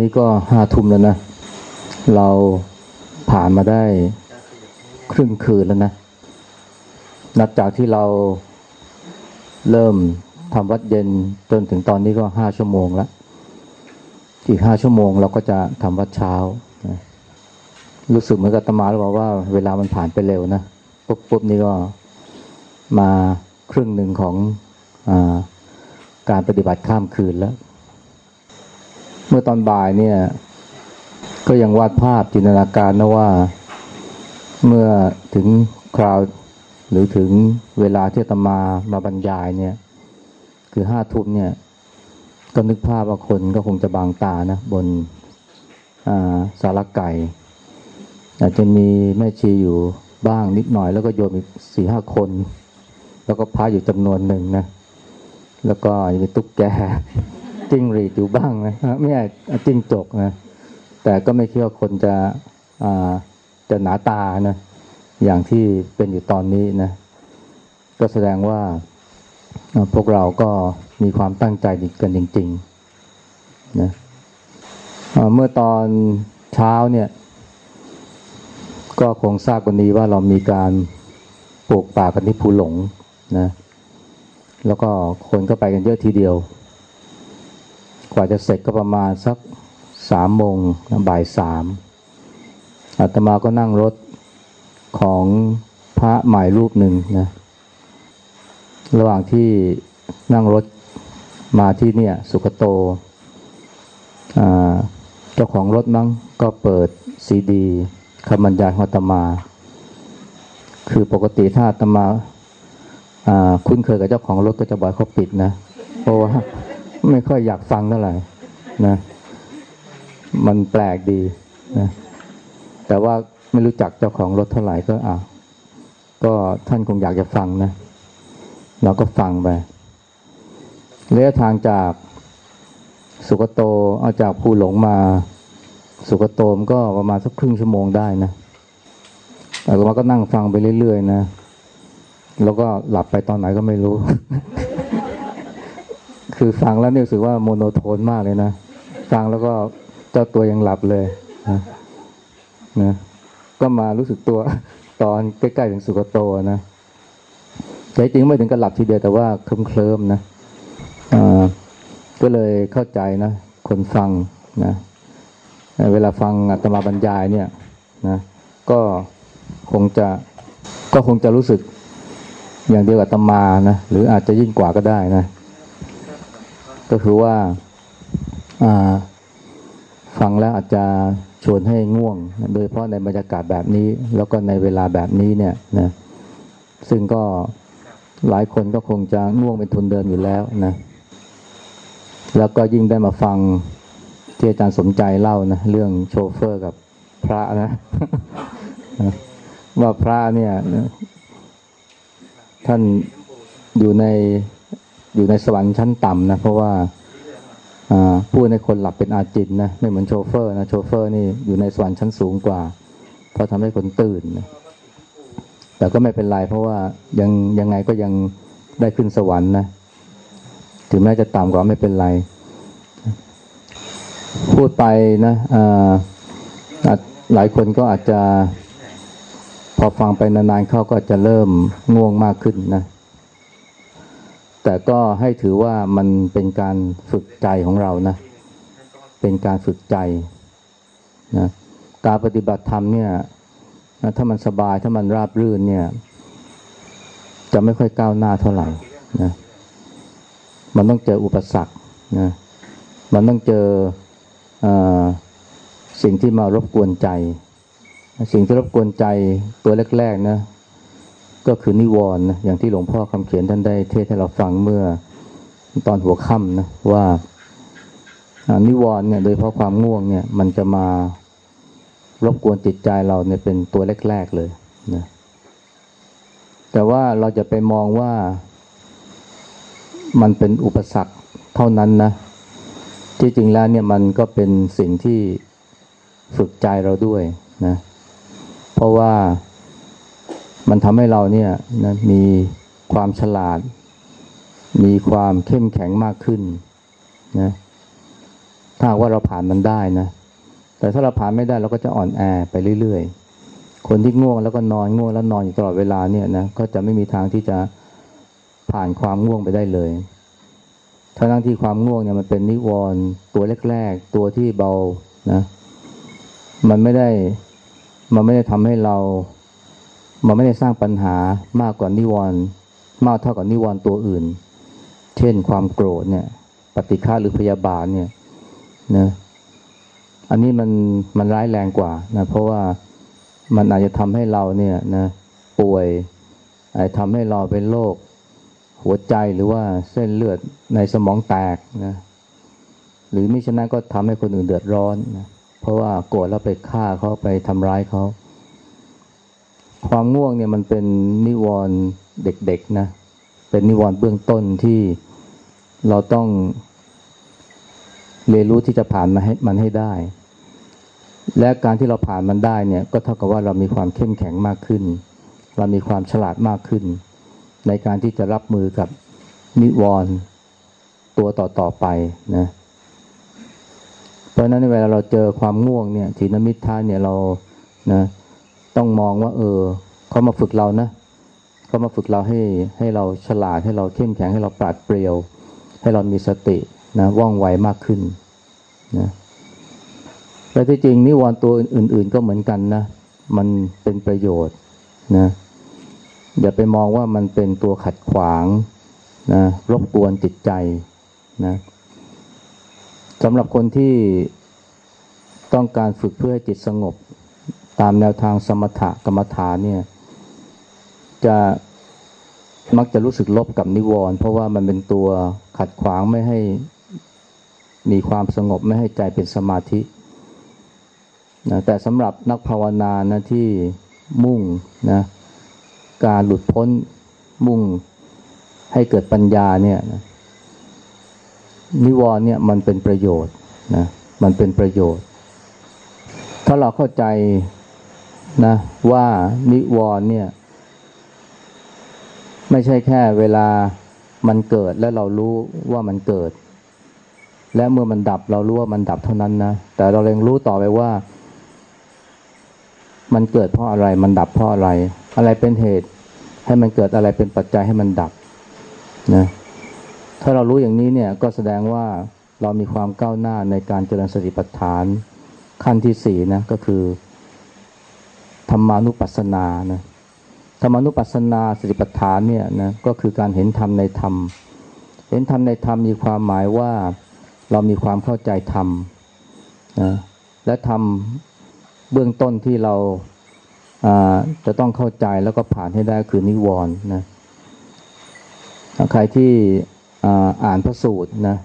นี้ก็ห้าทุ่มแล้วนะ เราผ่านมาได้ครึ่งคืนแล้วนะ นับจากที่เราเริ่มทำวัดเย็นจนถึงตอนนี้ก็ห้าชั่วโมงแล้ว อีกห้าชั่วโมงเราก็จะทำวัดเช้า รู้สึกเหมือนกับตมาหรือเปล่าว่าเวลามันผ่านไปเร็วนะ ปุ๊บปุ๊บนี่ก็มาครึ่งหนึ่งของอการปฏิบัติข้ามคืนแล้ว เมื่อตอนบ่ายเนี่ย ก็ยังวาดภาพจินตนาการนะว่าเมื่อถึงคราวหรือถึงเวลาที่ตมามาบรรยายเนี่ย คือห้าทุ่มเนี่ยก็นึกภาพว่าคนก็คงจะบางตานะ บนสารไก่ อาจจะมีแม่ชีอยู่บ้างนิดหน่อย แล้วก็โยมอีกสี่ห้าคน แล้วก็พระอยู่จำนวนหนึ่งนะ แล้วก็มีตุ๊กแก จิ้งหรีดอยู่บ้างนะไม่ใช่จิ้งจกนะแต่ก็ไม่คิดว่าคนจะจะหนาตานะอย่างที่เป็นอยู่ตอนนี้นะก็แสดงว่าพวกเราก็มีความตั้งใจกันจริงๆนะเมื่อตอนเช้าเนี่ยก็คงทราบกันดีว่าเรามีการปลูกป่ากันที่ภูหลงนะแล้วก็คนก็ไปกันเยอะทีเดียว ว่าจะเสร็จก็ประมาณสักสามโมงบ่ายสามอาตมาก็นั่งรถของพระใหม่รูปหนึ่งนะ ระหว่างที่นั่งรถมาที่เนี่ย สุขโต เจ้าของรถมั้งก็เปิดซีดีคำบรรยายของอาตมา คือปกติถ้าอาตมาคุ้นเคยกับเจ้าของรถก็จะบอกเขาปิดนะ เพราะว่า ไม่ค่อยอยากฟังเท่าไหร่นะ มันแปลกดีนะแต่ว่าไม่รู้จักเจ้าของรถเท่าไหร่ก็อ่าก็ท่านคงอยากจะฟังนะ เราก็ฟังไประยะทางจากสุกโตเอาจากภูหลงมาสุกโตมก็ประมาณสักครึ่งชั่วโมงได้นะแต่มาก็นั่งฟังไปเรื่อยๆนะ แล้วก็หลับไปตอนไหนก็ไม่รู้ คือฟังแล้วเนี่ยรู้สึกว่าโมโนโทนมากเลยนะ ฟังแล้วก็เจ้าตัวยังหลับเลยนะนะก็มารู้สึกตัวตอนใกล้ๆถึงสุกโตนะแต่จริงไม่ถึงกับหลับทีเดียวแต่ว่าเคลิ้มๆนะอ่าก็เลยเข้าใจนะคนฟังนะเวลาฟังอาตมาบรรยายเนี่ยนะก็คงจะก็คงจะรู้สึกอย่างเดียวกับตมานะหรืออาจจะยิ่งกว่าก็ได้นะ ก็คือว่าฟังแล้วอาจจะชวนให้ง่วง โดยเพราะในบรรยากาศแบบนี้ แล้วก็ในเวลาแบบนี้เนี่ยนะซึ่งก็หลายคนก็คงจะง่วงเป็นทุนเดิมอยู่แล้วนะแล้วก็ยิ่งได้มาฟังที่อาจารย์สมใจเล่านะเรื่องโชเฟอร์กับพระนะ ว่าพระเนี่ย ท่านอยู่ใน อยู่ในสวรรค์ชั้นต่ำนะ เพราะว่าพูดในคนหลับเป็นอาจินนะไม่เหมือนโชเฟอร์นะโชเฟอร์นี่อยู่ในสวรรค์ชั้นสูงกว่า เพราะทำให้คนตื่นนะแต่ก็ไม่เป็นไรเพราะว่ายังยังไงก็ยังได้ขึ้นสวรรค์นะถึงแม้จะต่ำกว่าไม่เป็นไร พูดไปนะหลายคนก็อาจจะพอฟังไปนานๆเข้าก็จะเริ่มง่วงมากขึ้นนะ แต่ก็ให้ถือว่ามันเป็นการฝึกใจของเรานะ เป็นการฝึกใจนะการปฏิบัติธรรมเนี่ยถ้ามันสบายถ้ามันราบรื่นเนี่ย จะไม่ค่อยก้าวหน้าเท่าไหร่นะมันต้องเจออุปสรรคนะมันต้องเจออสิ่งที่มารบกวนใจ สิ่งที่รบกวนใจตัวแรกๆนะ ก็คือนิวรณ์นะอย่างที่หลวงพ่อคำเขียนท่านได้เทศให้เราฟังเมื่อตอนหัวค่ำนะว่านิวรณ์เนี่ยโดยเพราะความง่วงเนี่ย มันจะมารบกวนจิตใจเราเนี่ยเป็นตัวแรกๆเลยนะแต่ว่าเราจะไปมองว่ามันเป็นอุปสรรคเท่านั้นนะที่จริงแล้วเนี่ยมันก็เป็นสิ่งที่ฝึกใจเราด้วยนะ เพราะว่า มันทำให้เราเนี่ยนะมีความฉลาด มีความเข้มแข็งมากขึ้นนะถ้าว่าเราผ่านมันได้นะ แต่ถ้าเราผ่านไม่ได้เราก็จะอ่อนแอไปเรื่อยๆ คนที่ง่วงแล้วก็นอนง่วงแล้วนอนอยู่ตลอดเวลาเนี่ยนะก็จะไม่มีทางที่จะผ่านความง่วงไปได้เลยทั้งที่ความง่วงเนี่ยมันเป็นนิวรณ์ตัวแรกๆ ตัวที่เบานะ มันไม่ได้ มันไม่ได้ทำให้เรา มันไม่ได้สร้างปัญหามากกว่านิวรณ์มากเท่ากับนิวรณ์ตัวอื่น เช่นความโกรธเนี่ย ปฏิฆาหรือพยาบาทเนี่ยนะอันนี้มันมันร้ายแรงกว่านะเพราะว่ามันอาจจะทำให้เราเนี่ยนะป่วยอาจทำให้เราเป็นโรคหัวใจหรือว่าเส้นเลือดในสมองแตกนะหรือมิฉะนั้นก็ทำให้คนอื่นเดือดร้อนนะเพราะว่าโกรธแล้วไปฆ่าเขาไปทำร้ายเขา ความง่วงเนี่ยมันเป็นนิวรณ์เด็กๆนะ เป็นนิวรณ์เบื้องต้นที่เราต้องเรียนรู้ที่จะผ่านมาให้มันให้ได้ และการที่เราผ่านมันได้เนี่ย ก็เท่ากับว่าเรามีความเข้มแข็งมากขึ้น เรามีความฉลาดมากขึ้น ในการที่จะรับมือกับนิวรณ์ตัวต่อๆไปนะ เพราะฉะนั้นเวลาเราเจอความง่วงเนี่ยทีนมิทาเนี่ยเรานะ ต้องมองว่า เออเขามาฝึกเรานะเขามาฝึกเราให้ให้เราฉลาดให้เราเข้มแข็งให้เราปราดเปรียว ให้เรามีสตินะว่องไวมากขึ้นนะแต่ที่จริงนิวรณ์ตัวอื่น ๆ ก็เหมือนกันนะ มันเป็นประโยชน์นะอย่าไปมองว่ามันเป็นตัวขัดขวางนะรบกวนจิตใจนะสำหรับคนที่ต้องการฝึกเพื่อให้จิตสงบ ตามแนวทางสมถะกรรมฐานเนี่ย จะมักจะรู้สึกลบกับนิวรณ์เพราะว่ามันเป็นตัวขัดขวางไม่ให้มีความสงบไม่ให้ใจเป็นสมาธินะแต่สำหรับนักภาวนานะที่มุ่งนะการหลุดพ้นมุ่งให้เกิดปัญญาเนี่ยนะนิวรณ์เนี่ยมันเป็นประโยชน์นะมันเป็นประโยชน์ ถ้าเราเข้าใจ นะว่านิวรณ์เนี่ย ไม่ใช่แค่เวลามันเกิดแล้วเรารู้ว่ามันเกิด และเมื่อมันดับเรารู้ว่ามันดับเท่านั้นนะแต่เราเรียนรู้ต่อไปว่า มันเกิดเพราะอะไรมันดับเพราะอะไร อะไรเป็นเหตุ ให้มันเกิดอะไรเป็นปัจจัยให้มันดับนะถ้าเรารู้อย่างนี้เนี่ยก็แสดงว่าเรามีความก้าวหน้าในการเจริญสติปัฏฐานขั้นที่สี่นะก็คือ ธรรมานุปัสสนานะธรรมานุปัสสนาสติปัฏฐานเนี่ยนะก็คือการเห็นธรรมในธรรม เห็นธรรมในธรรมมีความหมายว่าเรามีความเข้าใจธรรมนะและธรรมเบื้องต้นที่เราจะต้องเข้าใจแล้วก็ผ่านให้ได้คือนิวรณ์นะใครที่อ่านพระสูตรนะ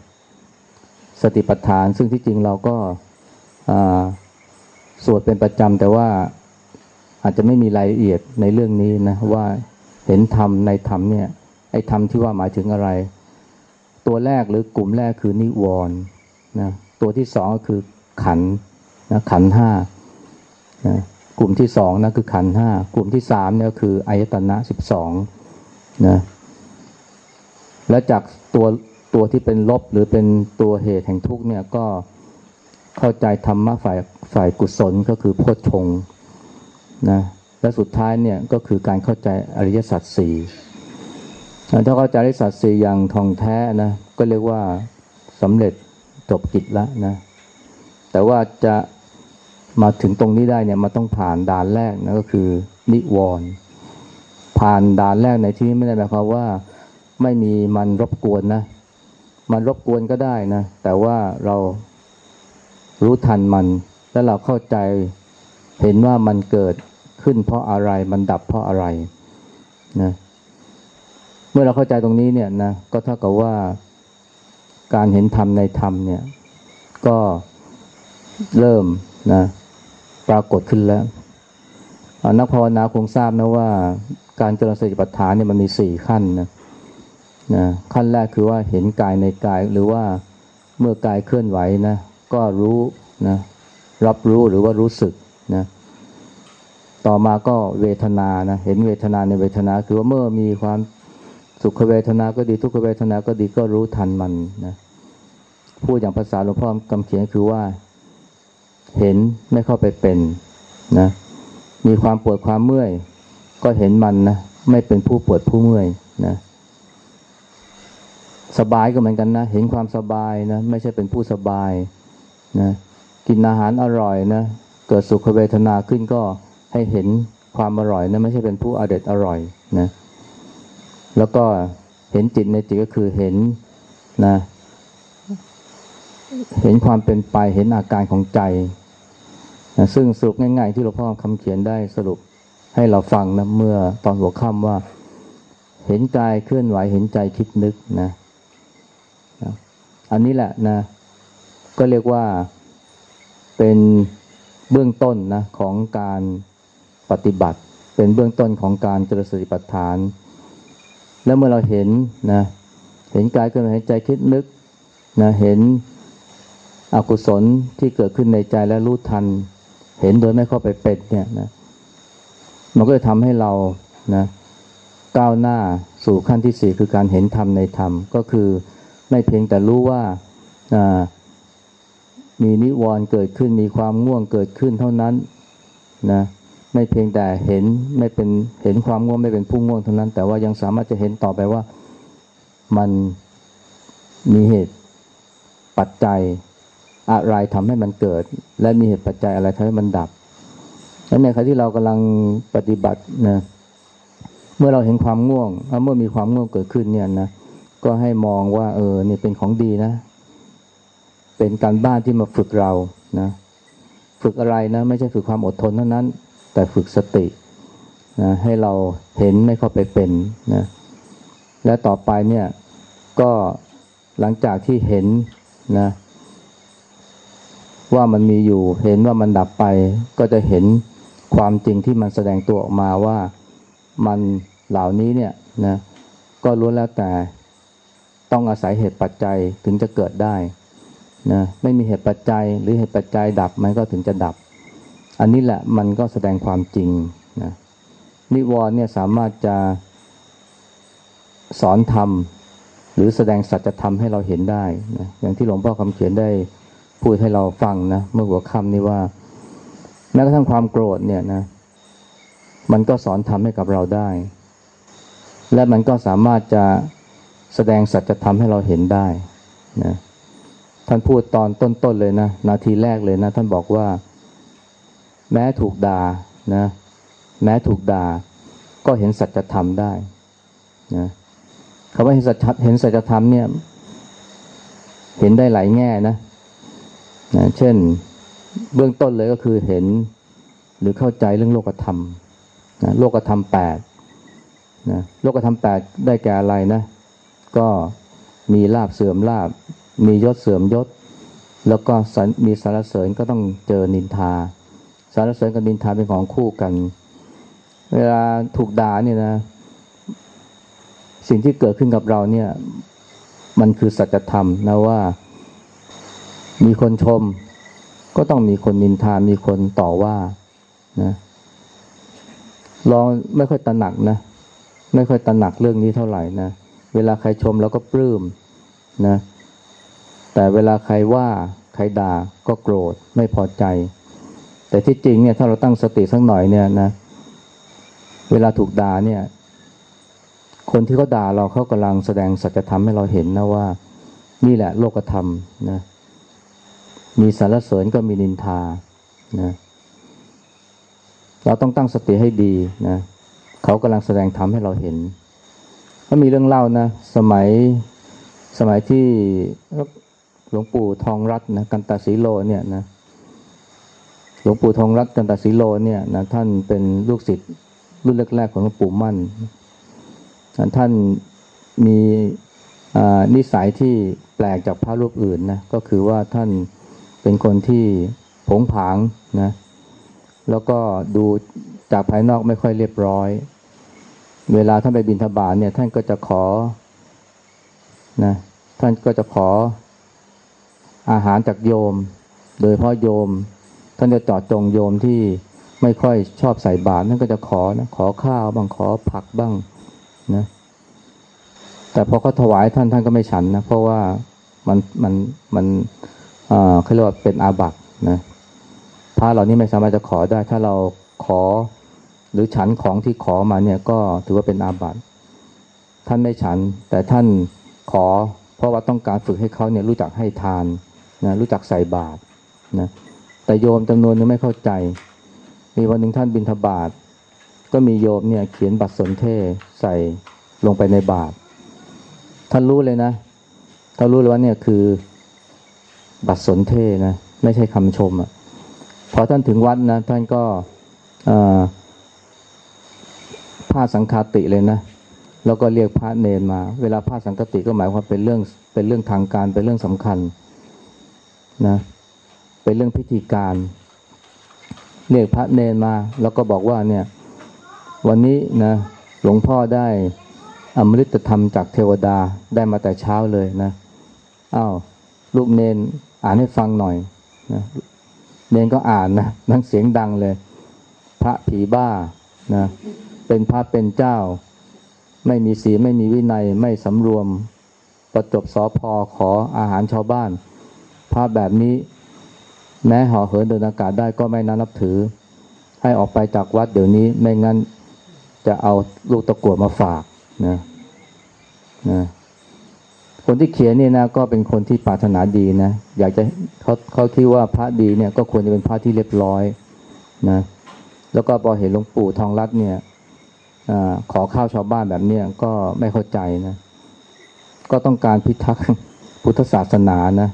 สติปัฏฐานซึ่งที่จริงเราก็สวดเป็นประจำแต่ว่า อาจจะไม่มีรายละเอียดในเรื่องนี้นะว่าเห็นธรรมในธรรมเนี่ยไอ้ธรรมที่ว่าหมายถึงอะไร ตัวแรกหรือกลุ่มแรกคือนิวรณ์นะตัวที่สองก็คือขันนะขันห้านะกลุ่มที่สองนะคือขันห้ากลุ่มที่สามเนี่ยคืออายตนะสิบสองนะและจากตัวตัวที่เป็นลบหรือเป็นตัวเหตุแห่งทุกข์เนี่ยก็เข้าใจธรรมะฝ่ายฝ่ายกุศลก็คือโพชฌง นะและสุดท้ายเนี่ยก็คือการเข้าใจอริยสัจสี่ถ้าเข้าใจอริยสัจสี่อย่างทองแท้นะก็เรียกว่าสำเร็จจบกิจแล้วนะแต่ว่าจะมาถึงตรงนี้ได้เนี่ยมาต้องผ่านด่านแรกนะก็คือนิวรณ์ผ่านด่านแรกในที่นี้ไม่ได้หมายความว่าไม่มีมันรบกวนนะ มันรบกวนก็ได้นะ แต่ว่าเรารู้ทันมัน แล้วเราเข้าใจเห็นว่ามันเกิด ขึ้นเพราะอะไร มันดับเพราะอะไรนะเมื่อเราเข้าใจตรงนี้เนี่ยนะก็เท่ากับว่าการเห็นธรรมในธรรมเนี่ย ก็เริ่มนะปรากฏขึ้นแล้ว นักภาวนาคงทราบนะว่า การเจริญสติปัฏฐานเนี่ยมันมีสี่ขั้นนะนะขั้นแรกคือว่าเห็นกายในกายหรือว่าเมื่อกายเคลื่อนไหวนะก็รู้นะรับรู้หรือว่ารู้สึกนะ ต่อมาก็เวทนานะเห็นเวทนาในเวทนา คือว่าเมื่อมีความสุขเวทนาก็ดีทุกขเวทนาก็ดีก็รู้ทันมันนะพูดอย่างภาษาหลวงพ่อคำเขียนคือว่า เห็นไม่เข้าไปเป็นนะมีความปวดความเมื่อย ก็เห็นมันนะไม่เป็นผู้ปวดผู้เมื่อยนะสบายก็เหมือนกันนะ เห็นความสบายนะ ไม่ใช่เป็นผู้สบายนะกินอาหารอร่อยนะ เกิดสุขเวทนาขึ้นก็ ให้เห็นความอร่อยนะไม่ใช่เป็นผู้อเด็ดอร่อยนะแล้วก็เห็นจิตในจิตก็คือเห็นนะเห็นความเป็นไปเห็นอาการของใจนะซึ่งสรุปง่ายๆ ที่หลวงพ่อคำเขียนได้สรุปให้เราฟังนะเมื่อตอนหัวค่ำว่า เห็นกายเคลื่อนไหวเห็นใจคิดนึกนะนะอันนี้แหละนะ ก็เรียกว่าเป็นเบื้องต้นนะของการ ปฏิบัติ เป็นเบื้องต้นของการเจริญสติปัฏฐาน แล้วเมื่อเราเห็นนะเห็นกายเคลื่อนไหวเห็นใจคิดนึกนะเห็นอกุศลที่เกิดขึ้นในใจและรู้ทัน เห็นโดยไม่เข้าไปเป็นเนี่ยนะมันก็จะทำให้เรานะก้าวหน้าสู่ขั้นที่สี่คือการเห็นธรรมในธรรม ก็คือไม่เพียงแต่รู้ว่ามีนิวรณ์เกิดขึ้นมีความง่วงเกิดขึ้นเท่านั้นนะ ไม่เพียงแต่เห็นไม่เป็นเห็นความง่วงไม่เป็นผู้ง่วงเท่านั้น แต่ว่ายังสามารถจะเห็นต่อไปว่ามันมีเหตุปัจจัยอะไรทำให้มันเกิด และมีเหตุปัจจัยอะไรทำให้มันดับและในขณะที่เรากำลังปฏิบัตินะเมื่อเราเห็นความง่วงเมื่อมีความง่วงเกิดขึ้นเนี่ยนะก็ให้มองว่า เออนี่เป็นของดีนะ เป็นการบ้านที่มาฝึกเรานะ ฝึกอะไรนะ ไม่ใช่ฝึกความอดทนเท่านั้น แต่ฝึกสตินะให้เราเห็นไม่เข้าไปเป็นนะและต่อไปเนี่ยก็หลังจากที่เห็นนะว่ามันมีอยู่ เห็นว่ามันดับไป ก็จะเห็นความจริงที่มันแสดงตัวออกมาว่ามันเหล่านี้เนี่ยนะก็ล้วนแล้วแต่ต้องอาศัยเหตุปัจจัยถึงจะเกิดได้นะไม่มีเหตุปัจจัยหรือเหตุปัจจัยดับมันก็ถึงจะดับ อันนี้แหละมันก็แสดงความจริงนะนิวรณ์เนี่ยสามารถจะสอนธรรม หรือแสดงสัจธรรมให้เราเห็นได้นะอย่างที่หลวงพ่อคำเขียนได้พูดให้เราฟังนะเมื่อหัวค่ำนี้ว่า แม้กระทั่งความโกรธเนี่ยนะมันก็สอนทำให้กับเราได้ และมันก็สามารถจะแสดงสัจธรรมให้เราเห็นได้นะท่านพูดตอนต้นๆเลยนะ นาทีแรกเลยนะ ท่านบอกว่า แม้ถูกด่านะแม้ถูกด่าก็เห็นสัจธรรมได้นะคำว่าเห็นสัจเห็นสัจธรรมเนี่ย เห็นได้หลายแง่นะนะเช่นเบื้องต้นเลยก็คือเห็นหรือเข้าใจเรื่องโลกธรรมนะโลกธรรมแปดนะโลกธรรมแปดได้แก่อะไรนะ ก็มีลาบเสื่อมลาบ มียศเสื่อมยศ แล้วก็มีสารเสริญก็ต้องเจอนินทา สารเสริญกับนินทาเป็นของคู่กัน เวลาถูกด่าเนี่ยนะ สิ่งที่เกิดขึ้นกับเราเนี่ย มันคือสัจธรรมนะว่า มีคนชม ก็ต้องมีคนนินทา มีคนต่อว่านะลองไม่ค่อยตระหนักนะ ไม่ค่อยตระหนักเรื่องนี้เท่าไหร่นะ เวลาใครชมเราก็ปลื้มนะ แต่เวลาใครว่าใครด่าก็โกรธไม่พอใจ แต่ที่จริงเนี่ยถ้าเราตั้งสติสักหน่อยเนี่ยนะ เวลาถูกด่าเนี่ย คนที่เขาด่าเราเขากำลังแสดงสัจธรรมให้เราเห็นนะว่า นี่แหละโลกธรรมนะมีสารเสริญก็มีนินทานะเราต้องตั้งสติให้ดีนะเขากำลังแสดงธรรมให้เราเห็นก็มีเรื่องเล่านะสมัยสมัยที่หลวงปู่ทองรัตน์นะกันตาสีโลเนี่ยนะ หลวงปู่ทองรัตน์กันตาสีโลเนี่ยนะท่านเป็นลูกศิษย์รุ่นแรกๆของหลวงปู่มั่น ท่านมีนิสัยที่แปลกจากพระรูปอื่นนะก็คือว่าท่านเป็นคนที่ผงผางนะแล้วก็ดูจากภายนอกไม่ค่อยเรียบร้อย เวลาท่านไปบินทบาทเนี่ยท่านก็จะขอนะท่านก็จะขออาหารจากโยม โดยเพราะโยม ท่านจะจอดจงโยมที่ไม่ค่อยชอบใส่บาตรท่านก็จะขอนะขอข้าวบ้างขอผักบ้างนะแต่พอเขาถวายท่านท่านก็ไม่ฉันนะเพราะว่ามันมันมันเอ่อเขาเรียกว่าเป็นอาบัตินะพระเหล่านี้ไม่สามารถจะขอได้ ถ้าเราขอหรือฉันของที่ขอมาเนี่ยก็ถือว่าเป็นอาบัติท่านไม่ฉัน แต่ท่านขอ เพราะว่าต้องการฝึกให้เขาเนี่ยรู้จักให้ทานนะรู้จักใส่บาตรนะ แต่โยมจำนวนนึงไม่เข้าใจ มีวันหนึ่งท่านบิณฑบาตก็มีโยมเนี่ยเขียนบัตรสนเทใส่ลงไปในบาตรท่านรู้เลยนะท่านรู้เลยว่าเนี่ยคือบัตรสนเทนะไม่ใช่คำชมอะ่ะพอท่านถึงวัดนะท่านก็ผ้าสังคาติเลยนะแล้วก็เรียกพระเนนมา เวลาผ้าสังคติก็หมายความเป็นเรื่องเป็นเรื่องทางการเป็นเรื่องสำคัญนะ เป็นเรื่องพิธีการ เรียกพระเนนมา แล้วก็บอกว่าเนี่ยวันนี้นะหลวงพ่อได้อมฤตธรรมจากเทวดาได้มาแต่เช้าเลยนะอ้าวลูกเนนอ่านให้ฟังหน่อยนะเนนก็อ่านนะนั่งเสียงดังเลย พระผีบ้านะเป็นพระเป็นเจ้า ไม่มีศีลไม่มีวินัยไม่สำรวม ประจบสอพอขออาหารชาวบ้าน พระแบบนี้ แม้ห่อเหินเดินอากาศได้ก็ไม่น่านับถือ ให้ออกไปจากวัดเดี๋ยวนี้ไม่งั้นจะเอาลูกตะกั่วมาฝากนะนะคนที่เขียนนี่นะก็เป็นคนที่ปรารถนาดีนะอยากจะเขาเขาคิดว่าพระดีเนี่ยก็ควรจะเป็นพระที่เรียบร้อยนะแล้วก็พอเห็นหลวงปู่ทองรัตน์เนี่ยอขอข้าวชาวบ้านแบบเนี้ยก็ไม่เข้าใจนะก็ต้องการพิทักษ์พุทธศาสนานะ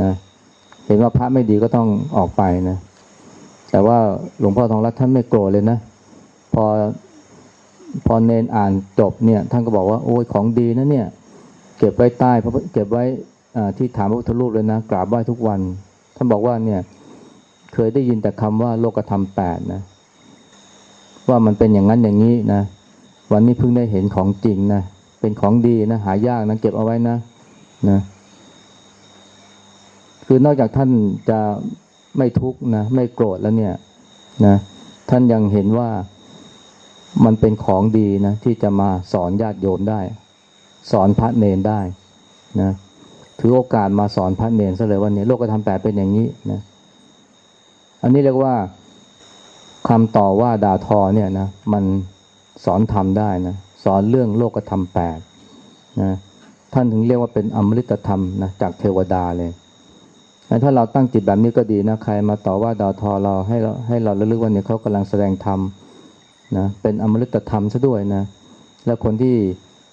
นะ ห็นว่าพระไม่ดีก็ต้องออกไปนะ แต่ว่าหลวงพ่อทองรัตน์ท่านไม่โกรธเลยนะ พอพอเนนอ่านจบเนี่ย ท่านก็บอกว่าโอ้ยของดีนะเนี่ย เก็บไว้ใต้เก็บไว้ที่ฐานพระพุทธรูปเลยนะกราบไหว้ทุกวัน ท่านบอกว่าเนี่ย เคยได้ยินแต่คำว่าโลกธรรมแปดนะ ว่ามันเป็นอย่างนั้นอย่างนี้นะ วันนี้เพิ่งได้เห็นของจริงนะ เป็นของดีนะ หายากนะ เก็บเอาไว้นะนะ คือนอกจากท่านจะไม่ทุกข์นะไม่โกรธแล้วเนี่ยนะท่านยังเห็นว่ามันเป็นของดีนะที่จะมาสอนญาติโยมได้ สอนพระเนนได้นะถือโอกาสมาสอนพระเนนซะเลยว่าเนี่ยโลกธรรมแปดเป็นอย่างนี้นะอันนี้เรียกว่าคำต่อว่าด่าทอเนี่ยนะมันสอนธรรมได้นะสอนเรื่องโลกธรรมแปดนะท่านถึงเรียกว่าเป็นอมฤตธรรมนะจากเทวดาเลย ถ้าเราตั้งจิตแบบนี้ก็ดีนะใครมาต่อว่าด่าทอเราให้เราให้เราระลึกว่าเนี่ยเขากำลังแสดงธรรมนะเป็นอมฤตธรรมซะด้วยนะแล้วคนที่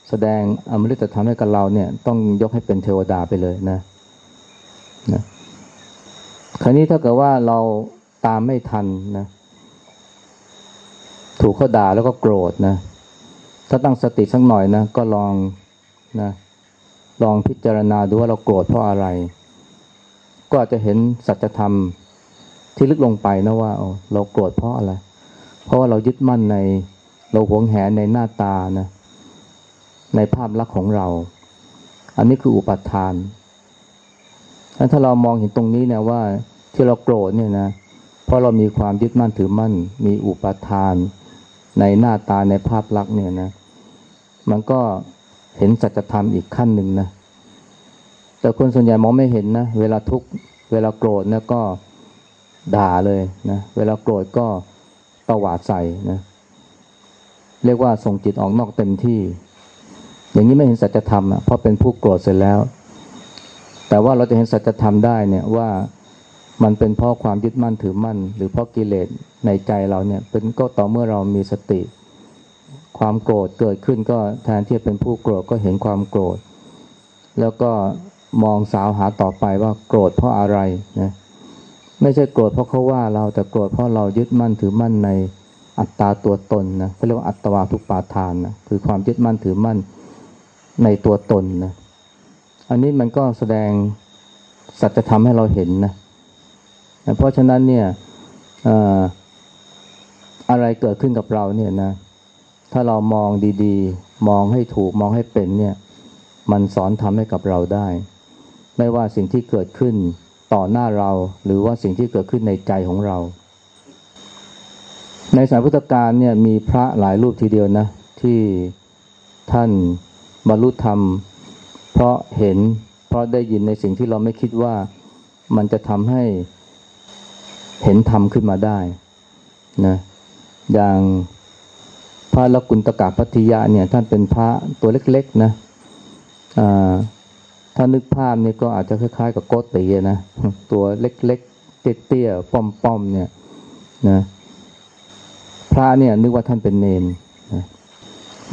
แสดงอมฤตธรรมให้กับเราเนี่ยต้องยกให้เป็นเทวดาไปเลยนะนะคราวนี้ถ้าเกิดว่าเราตามไม่ทันนะถูกเขาด่าแล้วก็โกรธนะถ้าตั้งสติสักหน่อยนะก็ลองนะลองพิจารณาดูว่าเราโกรธเพราะอะไร ก็อาจจะเห็นสัจธรรมที่ลึกลงไปนะว่าเราโกรธเพราะอะไร เพราะว่าเรายึดมั่นในเราหวงแหนในหน้าตานะ ในภาพลักษณ์ของเรา อันนี้คืออุปทานถ้าเรามองเห็นตรงนี้นี่ยว่าที่เราโกรธเนี่ยนะเพราะเรามีความยึดมั่นถือมั่น มีอุปทาน ในหน้าตาในภาพลักษณ์เนี่ยนะ มันก็เห็นสัจธรรมอีกขั้นหนึ่งนะ แต่คนส่วนใหญ่มองไม่เห็นนะ เวลาทุกเวลาโกรธนี่ยก็ด่าเลยนะ เวลาโกรธก็ตวาดใส่นะเรียกว่าส่งจิตออกนอกเต็มที่ อย่างนี้ไม่เห็นสัจธรรมอะเพราะเป็นผู้โกรธเสร็จแล้ว แต่ว่าเราจะเห็นสัจธรรมได้เนี่ยว่ามันเป็นเพราะความยึดมั่นถือมั่น หรือเพราะกิเลสในใจเราเนี่ย เป็นก็ต่อเมื่อเรามีสติ ความโกรธเกิดขึ้นก็แทนที่จะเป็นผู้โกรธก็เห็นความโกรธ แล้วก็ มองสาวหาต่อไปว่าโกรธเพราะอะไรนะไม่ใช่โกรธเพราะเขาว่าเราแต่โกรธเพราะเรายึดมั่นถือมั่นในอัตตาตัวตนนะเขาเรียกว่าอัตวาทุปาทานนะคือความยึดมั่นถือมั่นในตัวตนนะอันนี้มันก็แสดงสัจธรรมให้เราเห็นนะเพราะฉะนั้นเนี่ยอะไรเกิดขึ้นกับเราเนี่ยนะ ถ้าเรามองดีๆ มองให้ถูกมองให้เป็นเนี่ย มันสอนทำให้กับเราได้ ไม่ว่าสิ่งที่เกิดขึ้นต่อหน้าเรา หรือว่าสิ่งที่เกิดขึ้นในใจของเรา ในสายพุทธกาลเนี่ยมีพระหลายรูปทีเดียวนะ ที่ท่านบรรลุธรรม เพราะเห็นเพราะได้ยินในสิ่งที่เราไม่คิดว่ามันจะทำให้เห็นธรรมขึ้นมาได้นะอย่างพระลกุณตกาพัทยาเนี่ยท่านเป็นพระตัวเล็กๆนะอ่า ถ้านึกภาพนี่ก็อาจจะคล้ายๆ กับโกตีนะ ตัวเล็กๆ เตี้ยๆ ป้อมๆ เนี่ยนะ พระเนี่ยนึกว่าท่านเป็นเนนนะ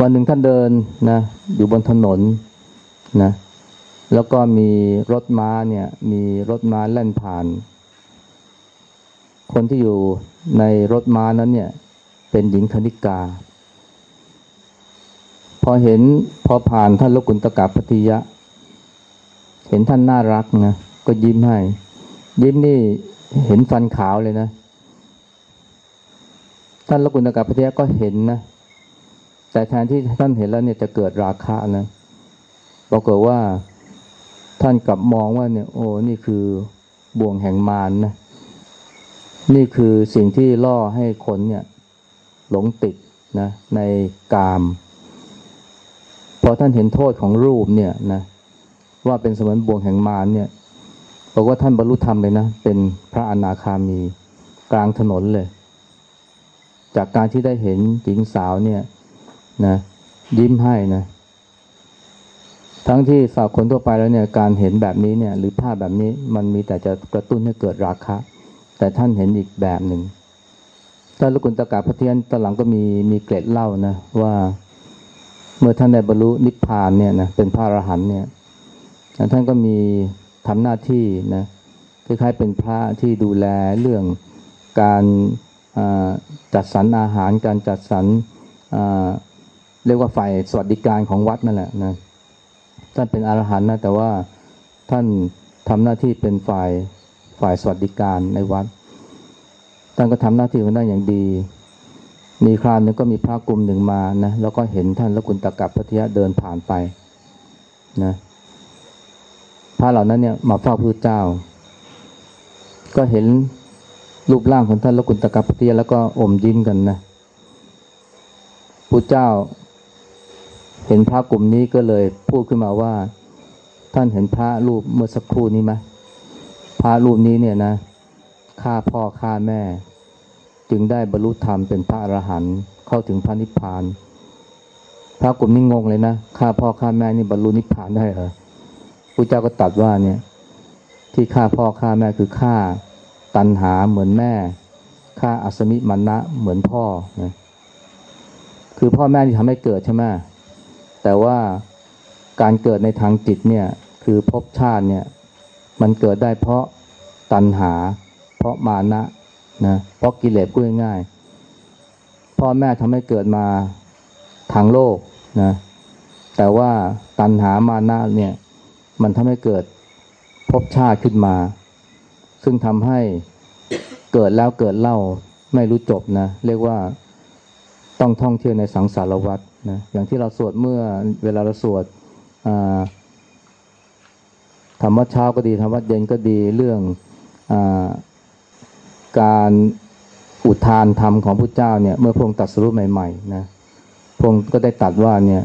วันหนึ่งท่านเดินนะ อยู่บนถนนนะ แล้วก็มีรถม้าเนี่ย มีรถม้าแล่นผ่าน คนที่อยู่ในรถม้านั้นเนี่ย เป็นหญิงคณิกา พอเห็นพอผ่านท่านลกุณตกาปฏิยะ เห็นท่านน่ารักนะก็ยิ้มให้ ยิ้มนี่เห็นฟันขาวเลยนะ ท่านลกุณตกาปฏิยะก็เห็นนะ แต่แทนที่ท่านเห็นแล้วเนี่ยจะเกิดราคะนะปรากฏว่าท่านกลับมองว่าเนี่ย โอ้นี่คือบ่วงแห่งมารนนะนี่คือสิ่งที่ล่อให้คนเนี่ย หลงติดนะในกามพอท่านเห็นโทษของรูปเนี่ยนะ ว่าเป็นสมนบ่วงแห่งมารเนี่ยบอกว่าท่านบรรลุธรรมเลยนะ เป็นพระอนาคามีกลางถนนเลย จากการที่ได้เห็นหญิงสาวเนี่ยนะยิ้มให้นะ ทั้งที่สาวคนทั่วไปแล้วเนี่ยการเห็นแบบนี้เนี่ย หรือภาพแบบนี้มันมีแต่จะกระตุ้นให้เกิดราคะ แต่ท่านเห็นอีกแบบหนึ่งท่านลูกุณตกาพระเทียนตอนหลังก็มีมีเกร็ดเล่านะว่า เมื่อท่านได้บรรลุนิพพานเนี่ยนะเป็นพระอรหันต์เนี่ย ท่านก็มีทำหน้าที่นะคล้ายๆเป็นพระที่ดูแลเรื่องการจัดสรรอาหารการจัดสรรเรียกว่าฝ่ายสวัสดิการของวัดนั่นแหละนะท่านเป็นอรหันต์นะแต่ว่าท่านทำหน้าที่เป็นฝ่ายฝ่ายสวัสดิการในวัด ท่านก็ทำหน้าที่ของท่านอย่างดี มีคราวนึงก็มีพระกลุ่มหนึ่งมานะแล้วก็เห็นท่านแล้วกุณตะกับพระเทียเดินผ่านไปนะ พระเหล่านั้นเนี่ยมาเฝ้าพระเจ้า ก็เห็นรูปร่างของท่านแล้วกุณตะกับพเทียแล้วก็อมยิ้มกันนะพระเจ้า เห็นพระกลุ่มนี้ก็เลยพูดขึ้นมาว่า ท่านเห็นพระรูปเมื่อสักครู่นี้ไหมพระรูปนี้เนี่ยนะฆ่าพ่อฆ่าแม่ จึงได้บรรลุธรรมเป็นพระอรหันต์เข้าถึงพระนิพพาน พระกลุ่มนี้งงเลยนะฆ่าพ่อฆ่าแม่นี่บรรลุนิพพานได้เหรอ พระเจ้าก็ตัดว่าเนี่ยที่ฆ่าพ่อฆ่าแม่คือฆ่าตันหาเหมือนแม่ฆ่าอัศมิมันนะเหมือนพ่อนะคือพ่อแม่ที่ทำให้เกิดใช่ไหมแต่ว่าการเกิดในทางจิตเนี่ยคือภพชาติเนี่ยมันเกิดได้เพราะตัณหา เพราะมานะนะเพราะกิเลสพูดง่ายๆพ่อแม่ทำให้เกิดมาทางโลกนะแต่ว่าตัณหามานะเนี่ย มันทำให้เกิดภพชาติขึ้นมา ซึ่งทำให้เกิดแล้วเกิดเล่าไม่รู้จบนะ เรียกว่าต้องท่องเที่ยวในสังสารวัฏนะอย่างที่เราสวดเมื่อเวลาเราสวดธรรมะเช้าก็ดีธรรมะเย็นก็ดีเรื่องอการอุทานธรรมของพระเจ้าเนี่ยเมื่อพระองค์ตัดสรุปใหม่ๆนะพระองค์ก็ได้ตัดว่าเนี่ย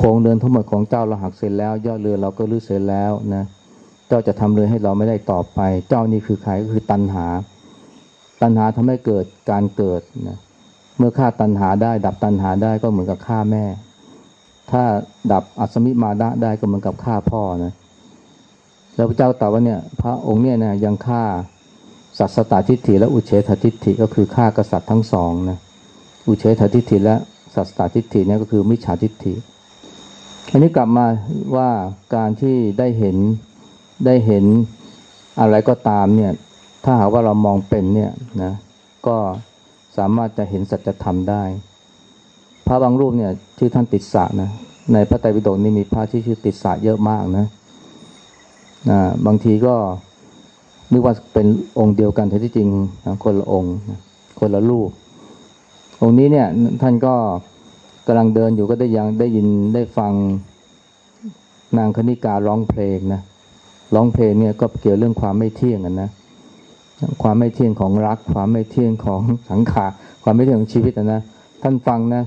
โครงเดินทั้งหมดของเจ้าเราหักเสร็จแล้ว ยอดเรือเราก็ลื้อเสร็จแล้วนะเจ้าจะทำเรือให้เราไม่ได้ต่อไป เจ้านี่คือใครก็คือตัณหา ตัณหาทำให้เกิดการเกิดนะเมื่อฆ่าตัณหาได้ ดับตัณหาได้ก็เหมือนกับฆ่าแม่ ถ้าดับอัศมิมานะได้ก็เหมือนกับฆ่าพ่อนะแล้วพระเจ้าตรัสว่าเนี่ย พระองค์เนี่ยนะยังฆ่าสัตสตาทิฏฐิและอุเฉททิฏฐิก็คือฆ่ากษัตริย์ทั้งสองนะอุเฉททิฏฐิและสัตสตาทิฏฐิเนี่ยก็คือมิจฉาทิฏฐิ อันนี้กลับมาว่าการที่ได้เห็นได้เห็นอะไรก็ตามเนี่ย ถ้าหากว่าเรามองเป็นเนี่ยนะก็สามารถจะเห็นสัจธรรมได้ พระบางรูปเนี่ยชื่อท่านติดสะนะในพระไตรปิฎกนี่มีพระที่ชื่อติดสะเยอะมากนะนะบางทีก็นึกว่าเป็นองค์เดียวกันแต่ที่จริงนะคนละองค์นะคนละรูปองค์นี้เนี่ยท่านก็ กำลังเดินอยู่ก็ได้ยังได้ยินได้ฟังนางคณิการ้องเพลงนะร้องเพลงเนี่ยก็เกี่ยวเรื่องความไม่เที่ยงกันนะความไม่เที่ยงของรัก ความไม่เที่ยงของสังขารความไม่เที่ยงของชีวิตนะท่านฟังนะ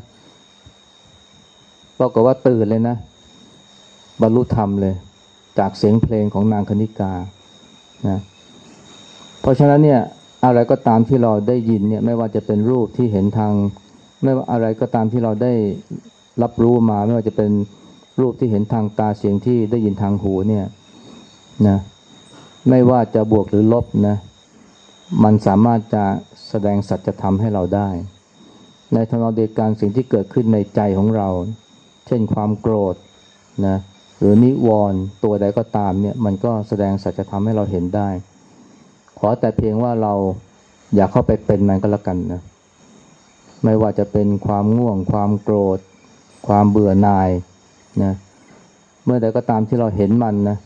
บอกว่าตื่นเลยนะ บรรลุธรรมเลย จากเสียงเพลงของนางคณิกานะเพราะฉะนั้นเนี่ยอะไรก็ตามที่เราได้ยินเนี่ยไม่ว่าจะเป็นรูปที่เห็นทาง ไม่ว่าอะไรก็ตามที่เราได้รับรู้มาไม่ว่าจะเป็นรูปที่เห็นทางตาเสียงที่ได้ยินทางหูเนี่ยนะไม่ว่าจะบวกหรือลบนะมันสามารถจะแสดงสัจธรรมให้เราได้ ในทางเดียวกันสิ่งที่เกิดขึ้นในใจของเรา เช่นความโกรธนะหรือนิวรณ์ตัวใดก็ตามเนี่ยมันก็แสดงสัจธรรมให้เราเห็นได้ ขอแต่เพียงว่าเราอย่าเข้าไปเป็นมันก็แล้วกันนะ ไม่ว่าจะเป็นความง่วง ความโกรธ ความเบื่อหน่ายนะเมื่อใดก็ตามที่เราเห็นมันนะ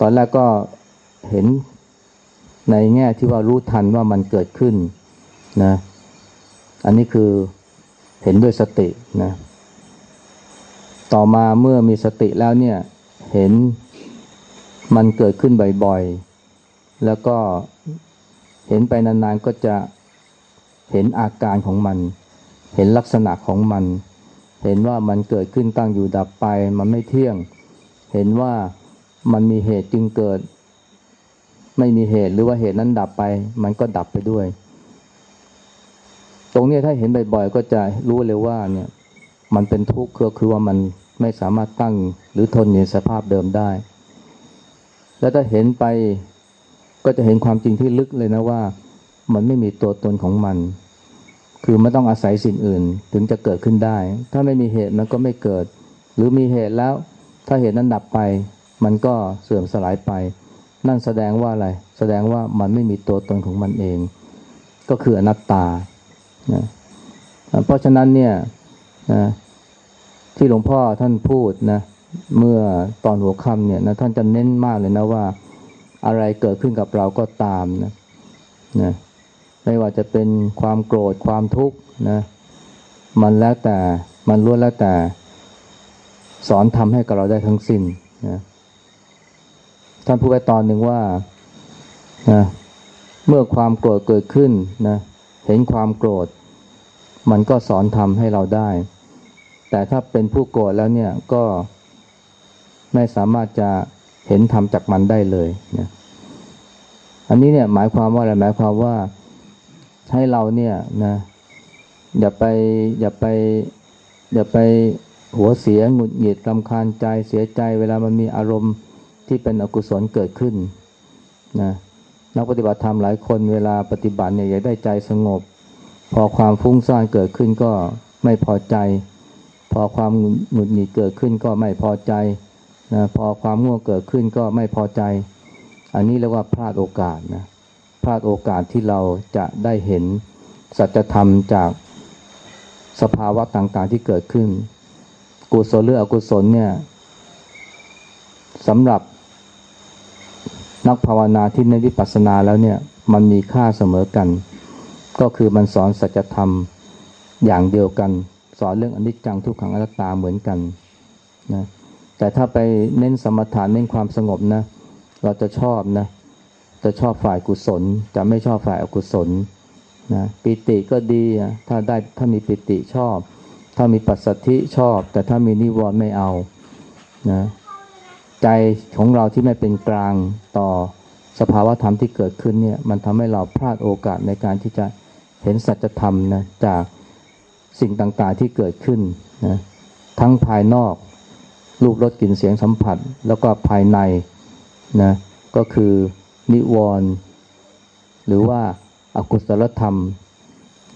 ตอนแรกก็เห็นในแง่ที่ว่ารู้ทันว่ามันเกิดขึ้นนะอันนี้คือเห็นด้วยสตินะต่อมาเมื่อมีสติแล้วเนี่ยเห็นมันเกิดขึ้นบ่อยๆ แล้วก็เห็นไปนานๆก็จะ เห็นอาการของมัน เห็นลักษณะของมัน เห็นว่ามันเกิดขึ้นตั้งอยู่ดับไป มันไม่เที่ยง เห็นว่ามันมีเหตุจึงเกิด ไม่มีเหตุหรือว่าเหตุนั้นดับไป มันก็ดับไปด้วย ตรงนี้ถ้าเห็นบ่อยๆก็จะรู้เลยว่าเนี่ยมันเป็นทุกข์ก็คือว่ามันไม่สามารถตั้งหรือทนอยู่ในสภาพเดิมได้ แล้วถ้าเห็นไปก็จะเห็นความจริงที่ลึกเลยนะว่า มันไม่มีตัวตนของมัน คือไม่ต้องอาศัยสิ่งอื่นถึงจะเกิดขึ้นได้ ถ้าไม่มีเหตุมันก็ไม่เกิด หรือมีเหตุแล้ว ถ้าเหตุนั้นดับไป มันก็เสื่อมสลายไป นั่นแสดงว่าอะไร แสดงว่ามันไม่มีตัวตนของมันเอง ก็คืออนัตตานะเพราะฉะนั้นเนี่ยนะที่หลวงพ่อท่านพูดนะเมื่อตอนหัวค่ำเนี่ยนะท่านจะเน้นมากเลยนะว่า อะไรเกิดขึ้นกับเราก็ตามนะนะ ไม่ว่าจะเป็นความโกรธความทุกข์นะมันแล้วแต่มันล้วนแล้วแต่ สอนทำให้กับเราได้ทั้งสิ้นนะท่านพูดไปตอนหนึ่งว่านะเมื่อความโกรธเกิดขึ้นนะเห็นความโกรธ มันก็สอนทำให้เราได้ แต่ถ้าเป็นผู้โกรธแล้วเนี่ยก็ไม่สามารถจะเห็นธรรมจากมันได้เลยนะอันนี้เนี่ยหมายความว่าอะไรหมายความว่า ให้เราเนี่ยนะ อย่าไปอย่าไป อย่าไปหัวเสียหงุดหงิดรำคาญใจเสียใจ เวลามันมีอารมณ์ที่เป็นอกุศลเกิดขึ้นนะนักปฏิบัติธรรมหลายคนเวลาปฏิบัติเนี่ยอยากได้ใจสงบ พอความฟุ้งซ่านเกิดขึ้นก็ไม่พอใจ พอความหงุดหงิดเกิดขึ้นก็ไม่พอใจนะพอความง่วงเกิดขึ้นก็ไม่พอใจ อันนี้เรียกว่าพลาดโอกาสนะ ลาดโอกาสที่เราจะได้เห็นสัจธรรมจากสภาวะต่างๆที่เกิดขึ้น กุศลหรืออกุศลเนี่ยสำหรับนักภาวนาที่ในวิปัสสนาแล้วเนี่ยมันมีค่าเสมอกัน ก็คือมันสอนสัจธรรมอย่างเดียวกัน สอนเรื่องอนิจจังทุกขังอนัตตาเหมือนกันนะแต่ถ้าไปเน้นสมถานเน้นความสงบนะ เราจะชอบนะ จะชอบฝ่ายกุศล จะไม่ชอบฝ่ายอกุศลนะปิติก็ดีถ้าได้ถ้ามีปิติชอบ ถ้ามีปัสสัทธิชอบ แต่ถ้ามีนิวรณ์ไม่เอานะใจของเราที่ไม่เป็นกลางต่อสภาวะธรรมที่เกิดขึ้นเนี่ยมันทำให้เราพลาดโอกาสในการที่จะเห็นสัจธรรมนะจากสิ่งต่างๆที่เกิดขึ้นนะทั้งภายนอกรูปรสกลิ่นเสียงสัมผัส แล้วก็ภายในนะก็คือ นิวรณ์หรือว่าอากุศลธรรม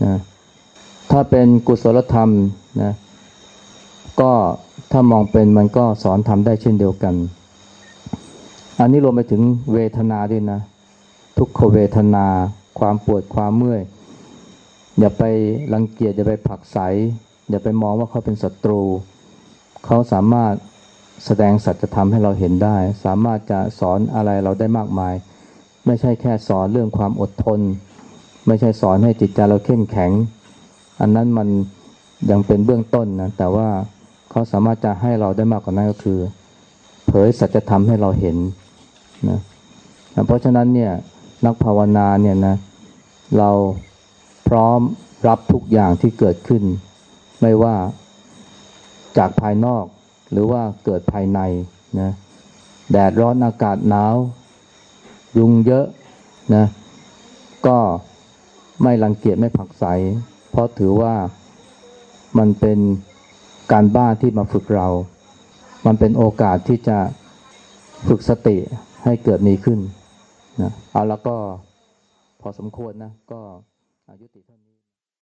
นะถ้าเป็นกุศลธรรมนะก็ถ้ามองเป็นมันก็สอนทำได้เช่นเดียวกัน อันนี้รวมไปถึงเวทนาด้วยนะ ทุกขเวทนา ความปวดความเมื่อย อย่าไปรังเกียจอย่าไปผลักไสอย่าไปมองว่าเขาเป็นศัตรู เขาสามารถแสดงสัจธรรมให้เราเห็นได้ สามารถจะสอนอะไรเราได้มากมาย ไม่ใช่แค่สอนเรื่องความอดทน ไม่ใช่สอนให้จิตใจเราเข้มแข็ง อันนั้นมันยังเป็นเบื้องต้นนะแต่ว่าเขาสามารถจะให้เราได้มากกว่านั้นก็คือ เผยสัจธรรมให้เราเห็นนะเพราะฉะนั้นเนี่ยนักภาวนาเนี่ยนะเราพร้อมรับทุกอย่างที่เกิดขึ้น ไม่ว่าจากภายนอกหรือว่าเกิดภายในนะแดดร้อนอากาศหนาว ยุงเยอะนะ ก็ไม่รังเกียจไม่ผักใส เพราะถือว่ามันเป็นการบ้านที่มาฝึกเรา มันเป็นโอกาสที่จะฝึกสติให้เกิดมีขึ้นนะเอาแล้วก็พอสมควรนะ ก็อายุติ